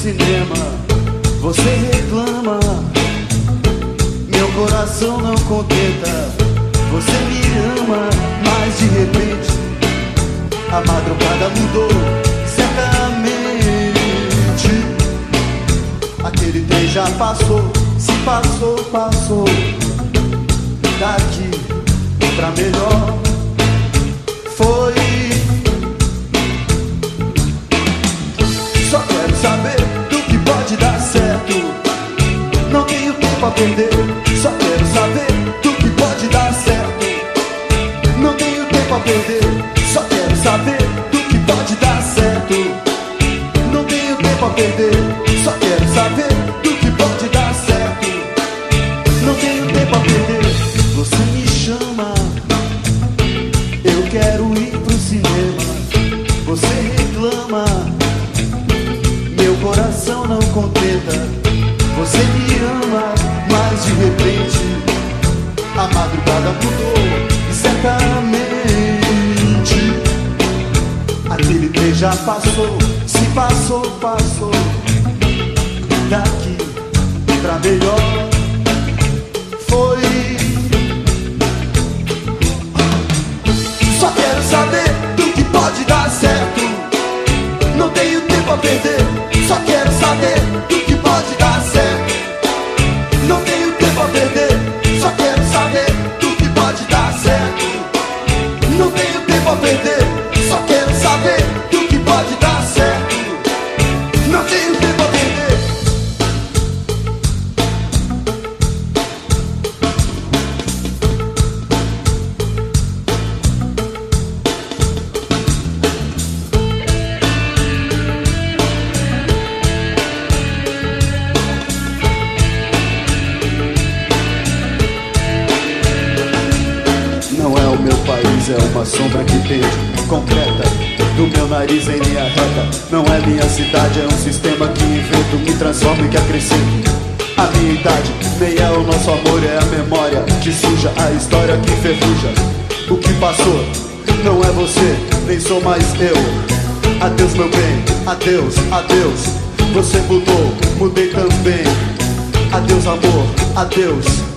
cinema, você reclama. Meu coração não contenta, você me ama, mas de repente a madrugada mudou. Certamente aquele trem já passou, se passou, passou. Tempo a perder. Só quero saber do que pode dar certo. Não tenho tempo a perder. Só quero saber do que pode dar certo. Não tenho tempo a perder. Só quero saber do que pode dar certo. Não tenho tempo a perder. Você me chama. Eu quero ir pro cinema. Você reclama. Meu coração não contenta. A madrugada mudou e certamente aquele trem já passou, se passou, passou. Daqui pra melhor foi. Só quero saber é uma sombra que pende concreta do meu nariz em linha reta. Não é minha cidade, é um sistema que invento, me transforma e que acrescento. A minha idade nem é o nosso amor, é a memória que suja, a história que ferruja. O que passou não é você, nem sou mais eu. Adeus, meu bem, adeus, adeus. Você mudou, mudei também. Adeus, amor, adeus.